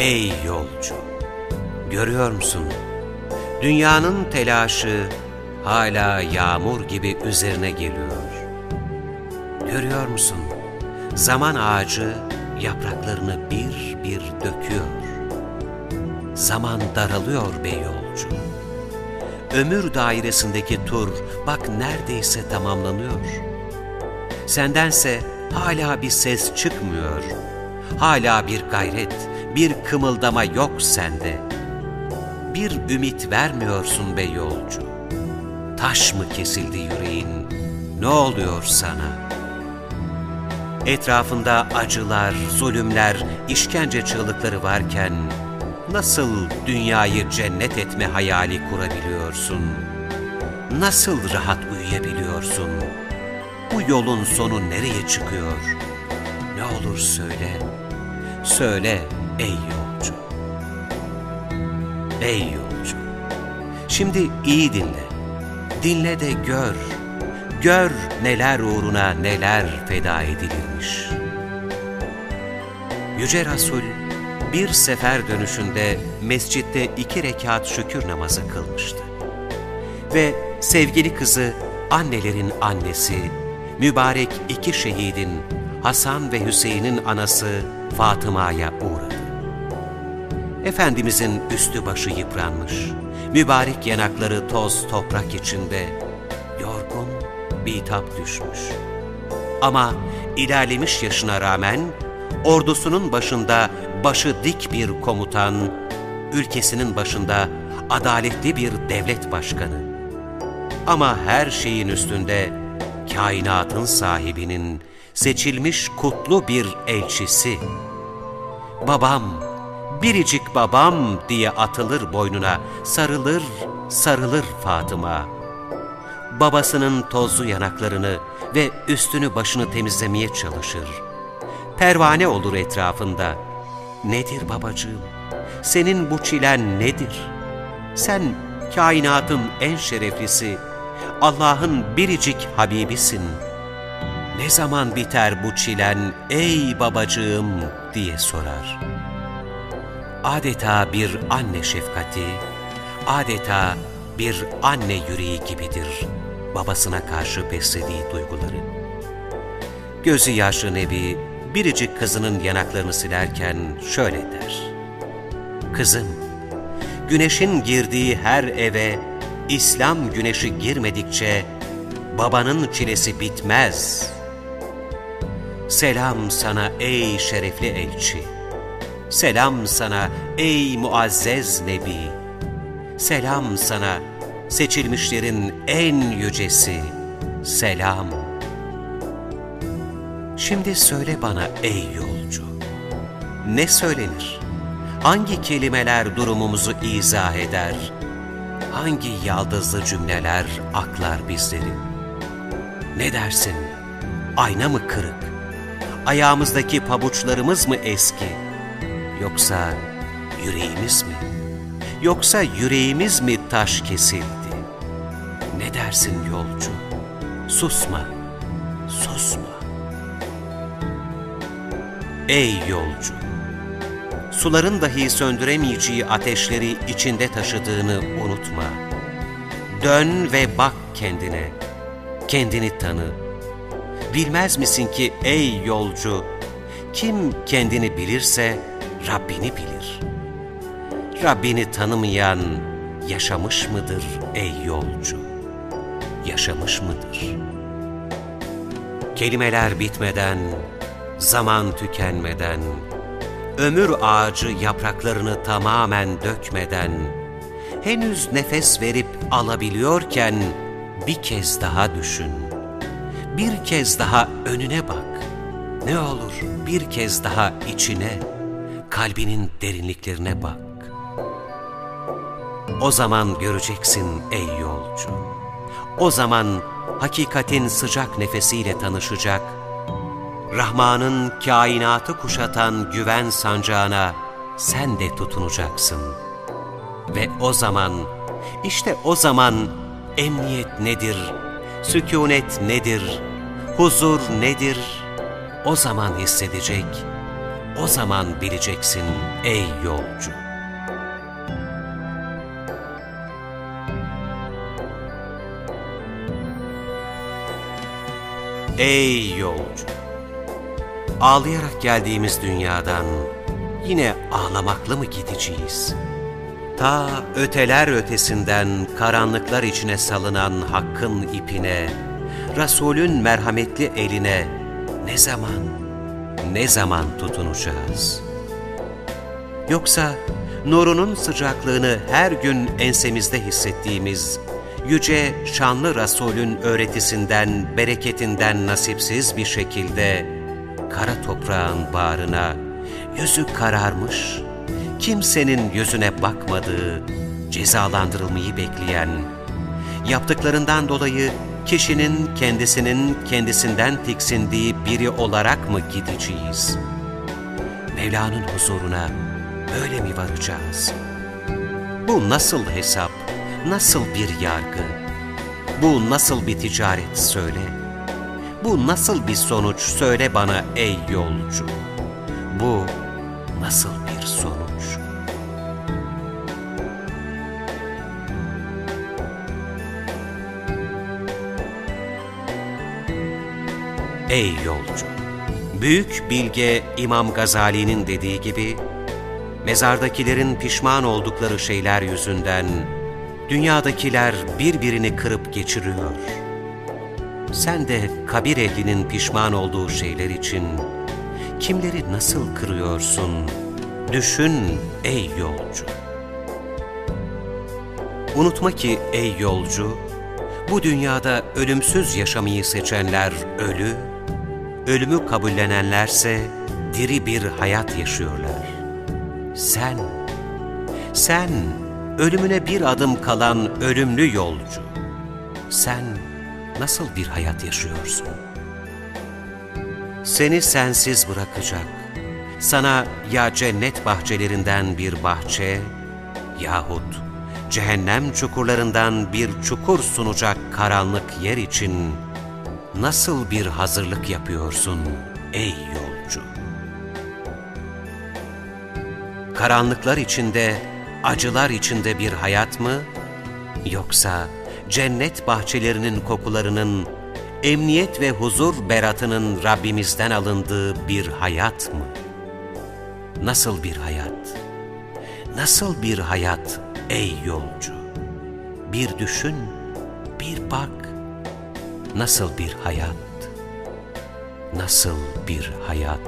Ey yolcu! Görüyor musun? Dünyanın telaşı hala yağmur gibi üzerine geliyor. Görüyor musun? Zaman ağacı yapraklarını bir bir döküyor. Zaman daralıyor be yolcu. Ömür dairesindeki tur bak neredeyse tamamlanıyor. Sendense hala bir ses çıkmıyor. Hala bir gayret, bir kımıldama yok sende. Bir ümit vermiyorsun be yolcu. Taş mı kesildi yüreğin? Ne oluyor sana? Etrafında acılar, zulümler, işkence çığlıkları varken nasıl dünyayı cennet etme hayali kurabiliyorsun? Nasıl rahat uyuyabiliyorsun? Bu yolun sonu nereye çıkıyor? Ne olur söyle, söyle ey yolcu. Ey yolcu, şimdi iyi dinle, dinle de gör, gör neler uğruna neler feda edilirmiş. Yüce Resul bir sefer dönüşünde mescitte iki rekat şükür namazı kılmıştı. Ve sevgili kızı, annelerin annesi, mübarek iki şehidin Hasan ve Hüseyin'in anası Fatıma'ya uğradı. Efendimizin üstü başı yıpranmış, mübarek yanakları toz toprak içinde, yorgun, bitap düşmüş. Ama ilerlemiş yaşına rağmen ordusunun başında başı dik bir komutan, ülkesinin başında adaletli bir devlet başkanı. Ama her şeyin üstünde kainatın sahibinin seçilmiş kutlu bir elçisi. Babam, biricik babam diye atılır boynuna, sarılır, sarılır Fatıma. Babasının tozlu yanaklarını ve üstünü başını temizlemeye çalışır. Pervane olur etrafında. Nedir babacığım? Senin bu çilen nedir? Sen kainatın en şereflisi, Allah'ın biricik Habibisin. Ne zaman biter bu çilen ey babacığım diye sorar. Adeta bir anne şefkati, adeta bir anne yüreği gibidir babasına karşı beslediği duyguları. Gözü yaşlı Nebi biricik kızının yanaklarını silerken şöyle der. Kızım, güneşin girdiği her eve İslam güneşi girmedikçe babanın çilesi bitmez. Selam sana ey şerefli elçi. Selam sana ey muazzez nebi. Selam sana seçilmişlerin en yücesi. Selam. Şimdi söyle bana ey yolcu. Ne söylenir? Hangi kelimeler durumumuzu izah eder? Hangi yaldızlı cümleler aklar bizleri? Ne dersin? Ayna mı kırık? Ayağımızdaki pabuçlarımız mı eski? Yoksa yüreğimiz mi? Yoksa yüreğimiz mi taş kesildi? Ne dersin yolcu? Susma, susma. Ey yolcu! Suların dahi söndüremeyeceği ateşleri içinde taşıdığını unutma. Dön ve bak kendine. Kendini tanı. Bilmez misin ki ey yolcu, kim kendini bilirse Rabbini bilir. Rabbini tanımayan yaşamış mıdır ey yolcu? Yaşamış mıdır? Kelimeler bitmeden, zaman tükenmeden, ömür ağacı yapraklarını tamamen dökmeden, henüz nefes verip alabiliyorken bir kez daha düşün. bir kez daha önüne bak. Ne olur bir kez daha içine, kalbinin derinliklerine bak. O zaman göreceksin ey yolcu. O zaman hakikatin sıcak nefesiyle tanışacak, Rahman'ın kainatı kuşatan güven sancağına sen de tutunacaksın. Ve o zaman, işte o zaman emniyet nedir, sükunet nedir, huzur nedir, o zaman hissedecek, o zaman bileceksin ey yolcu. Ey yolcu! Ağlayarak geldiğimiz dünyadan yine ağlamaklı mı gideceğiz? Ta öteler ötesinden karanlıklar içine salınan hakkın ipine, Resulün merhametli eline ne zaman, ne zaman tutunacağız? Yoksa nurunun sıcaklığını her gün ensemizde hissettiğimiz yüce şanlı Resulün öğretisinden, bereketinden nasipsiz bir şekilde kara toprağın bağrına yüzü kararmış, kimsenin yüzüne bakmadığı, cezalandırılmayı bekleyen, yaptıklarından dolayı kişinin kendisinin kendisinden tiksindiği biri olarak mı gideceğiz? Mevla'nın huzuruna böyle mi varacağız? Bu nasıl hesap, nasıl bir yargı? Bu nasıl bir ticaret söyle? Bu nasıl bir sonuç söyle bana ey yolcu? Bu nasıl bir sonuç? Ey yolcu! Büyük bilge İmam Gazali'nin dediği gibi, mezardakilerin pişman oldukları şeyler yüzünden dünyadakiler birbirini kırıp geçiriyor. Sen de kabir ehlinin pişman olduğu şeyler için kimleri nasıl kırıyorsun? Düşün ey yolcu. Unutma ki ey yolcu, bu dünyada ölümsüz yaşamayı seçenler ölü, ölümü kabullenenlerse diri bir hayat yaşıyorlar. Sen, sen ölümüne bir adım kalan ölümlü yolcu. Sen nasıl bir hayat yaşıyorsun? Seni sensiz bırakacak, sana ya cennet bahçelerinden bir bahçe yahut cehennem çukurlarından bir çukur sunacak karanlık yer için nasıl bir hazırlık yapıyorsun ey yolcu? Karanlıklar içinde, acılar içinde bir hayat mı? Yoksa cennet bahçelerinin kokularının, emniyet ve huzur beratının Rabbimizden alındığı bir hayat mı? Nasıl bir hayat? Nasıl bir hayat ey yolcu? Bir düşün, bir bak. Nasıl bir hayat? Nasıl bir hayat?